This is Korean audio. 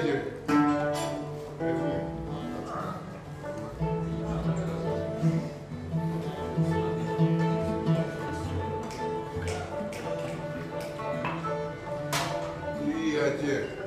이제. 이야지